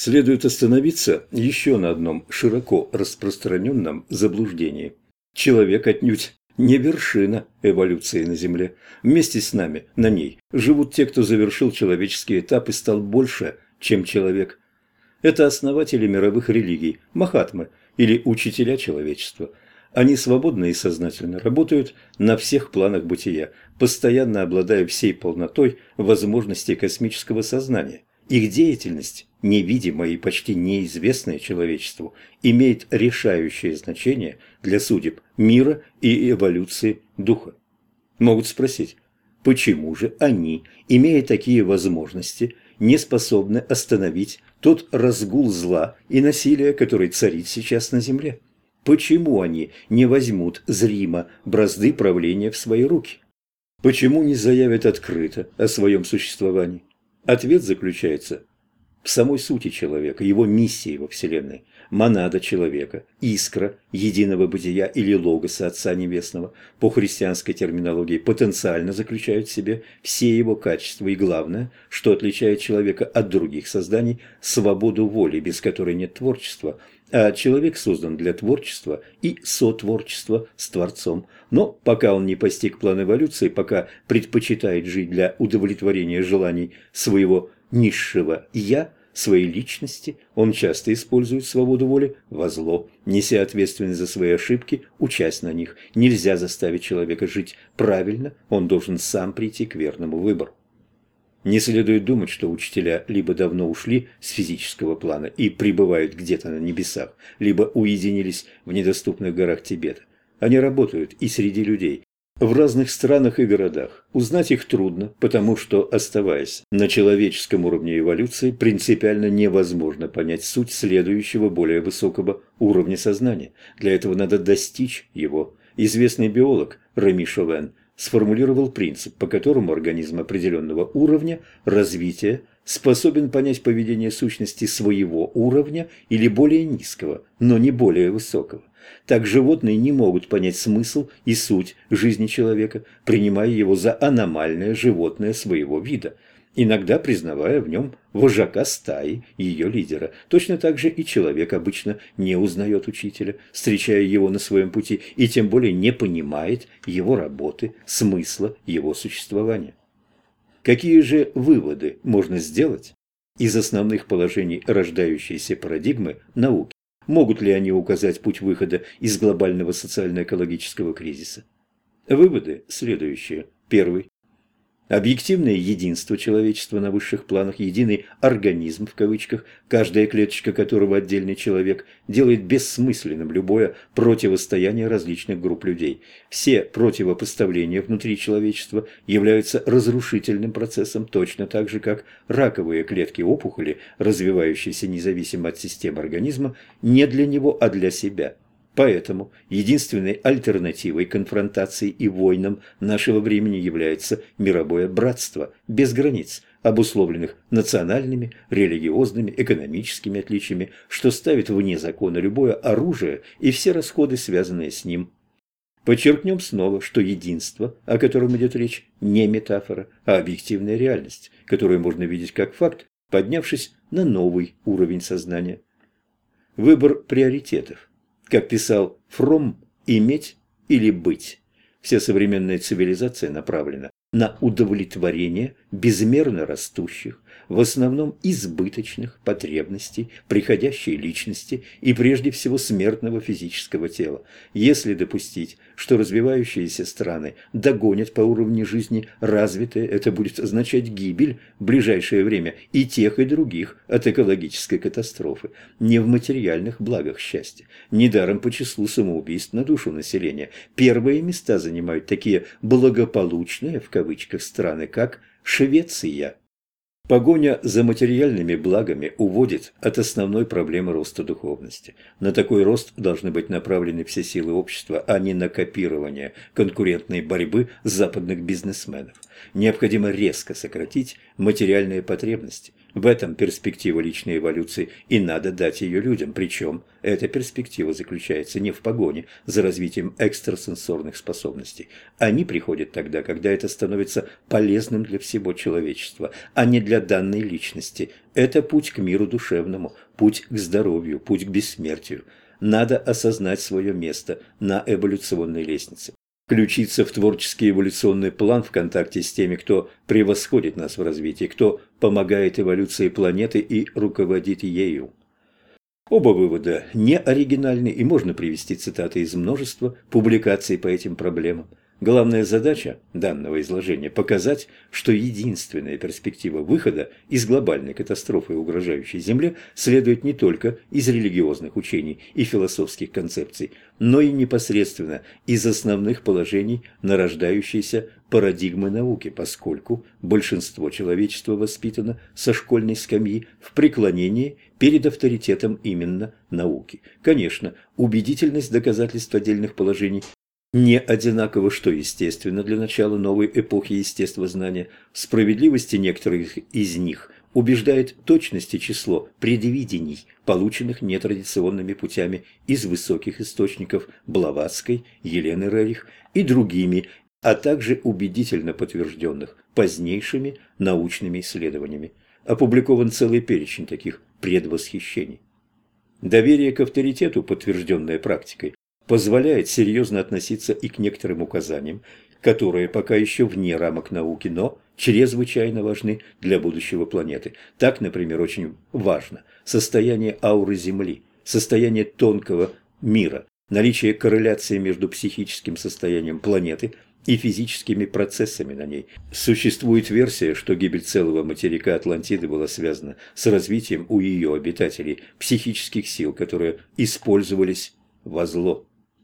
Следует остановиться еще на одном широко распространенном заблуждении. Человек отнюдь не вершина эволюции на Земле. Вместе с нами на ней живут те, кто завершил человеческий этап и стал больше, чем человек. Это основатели мировых религий, махатмы или учителя человечества. Они свободно и сознательно работают на всех планах бытия, постоянно обладая всей полнотой возможностей космического сознания. Их деятельность, невидимая и почти неизвестная человечеству, имеет решающее значение для судеб мира и эволюции духа. Могут спросить, почему же они, имея такие возможности, не способны остановить тот разгул зла и насилия, который царит сейчас на Земле? Почему они не возьмут зримо бразды правления в свои руки? Почему не заявят открыто о своем существовании? Ответ заключается в самой сути человека, его миссии во Вселенной, монада человека, искра единого бытия или логоса Отца Небесного, по христианской терминологии, потенциально заключают в себе все его качества. И главное, что отличает человека от других созданий, свободу воли, без которой нет творчества – а человек создан для творчества и сотворчества с Творцом. Но пока он не постиг план эволюции, пока предпочитает жить для удовлетворения желаний своего низшего «я», своей личности, он часто использует свободу воли во зло, неся ответственность за свои ошибки, учась на них. Нельзя заставить человека жить правильно, он должен сам прийти к верному выбору. Не следует думать, что учителя либо давно ушли с физического плана и пребывают где-то на небесах, либо уединились в недоступных горах Тибета. Они работают и среди людей, в разных странах и городах. Узнать их трудно, потому что, оставаясь на человеческом уровне эволюции, принципиально невозможно понять суть следующего более высокого уровня сознания. Для этого надо достичь его. Известный биолог Реми Шовен сформулировал принцип, по которому организм определенного уровня развития способен понять поведение сущности своего уровня или более низкого, но не более высокого. Так животные не могут понять смысл и суть жизни человека, принимая его за аномальное животное своего вида – иногда признавая в нем вожака стаи, ее лидера. Точно так же и человек обычно не узнает учителя, встречая его на своем пути, и тем более не понимает его работы, смысла его существования. Какие же выводы можно сделать из основных положений рождающейся парадигмы науки? Могут ли они указать путь выхода из глобального социально-экологического кризиса? Выводы следующие. Первый. Объективное единство человечества на высших планах, единый «организм» в кавычках, каждая клеточка которого отдельный человек, делает бессмысленным любое противостояние различных групп людей. Все противопоставления внутри человечества являются разрушительным процессом точно так же, как раковые клетки опухоли, развивающиеся независимо от системы организма, не для него, а для себя – Поэтому единственной альтернативой конфронтации и войнам нашего времени является мировое братство без границ, обусловленных национальными, религиозными, экономическими отличиями, что ставит вне закона любое оружие и все расходы, связанные с ним. Подчеркнем снова, что единство, о котором идет речь, не метафора, а объективная реальность, которую можно видеть как факт, поднявшись на новый уровень сознания. Выбор приоритетов как писал Фром, иметь или быть. Вся современная цивилизация направлена на удовлетворение безмерно растущих, в основном избыточных потребностей приходящей личности и прежде всего смертного физического тела. Если допустить, что развивающиеся страны догонят по уровню жизни развитые, это будет означать гибель в ближайшее время и тех, и других от экологической катастрофы, не в материальных благах счастья. Недаром по числу самоубийств на душу населения первые места занимают такие «благополучные» в кавычках страны, как Швеция. Погоня за материальными благами уводит от основной проблемы роста духовности. На такой рост должны быть направлены все силы общества, а не на копирование конкурентной борьбы западных бизнесменов. Необходимо резко сократить материальные потребности. В этом перспектива личной эволюции, и надо дать ее людям. Причем эта перспектива заключается не в погоне за развитием экстрасенсорных способностей. Они приходят тогда, когда это становится полезным для всего человечества, а не для данной личности. Это путь к миру душевному, путь к здоровью, путь к бессмертию. Надо осознать свое место на эволюционной лестнице включиться в творческий эволюционный план в контакте с теми, кто превосходит нас в развитии, кто помогает эволюции планеты и руководит ею. Оба вывода не оригинальны и можно привести цитаты из множества публикаций по этим проблемам. Главная задача данного изложения – показать, что единственная перспектива выхода из глобальной катастрофы, угрожающей Земле, следует не только из религиозных учений и философских концепций, но и непосредственно из основных положений нарождающейся парадигмы науки, поскольку большинство человечества воспитано со школьной скамьи в преклонении перед авторитетом именно науки. Конечно, убедительность доказательств отдельных положений не одинаково, что естественно для начала новой эпохи естествознания, справедливости некоторых из них убеждает точность число предвидений, полученных нетрадиционными путями из высоких источников Блаватской, Елены Рерих и другими, а также убедительно подтвержденных позднейшими научными исследованиями. Опубликован целый перечень таких предвосхищений. Доверие к авторитету, подтвержденное практикой, позволяет серьезно относиться и к некоторым указаниям, которые пока еще вне рамок науки, но чрезвычайно важны для будущего планеты. Так, например, очень важно состояние ауры Земли, состояние тонкого мира, наличие корреляции между психическим состоянием планеты и физическими процессами на ней. Существует версия, что гибель целого материка Атлантиды была связана с развитием у ее обитателей психических сил, которые использовались во зло.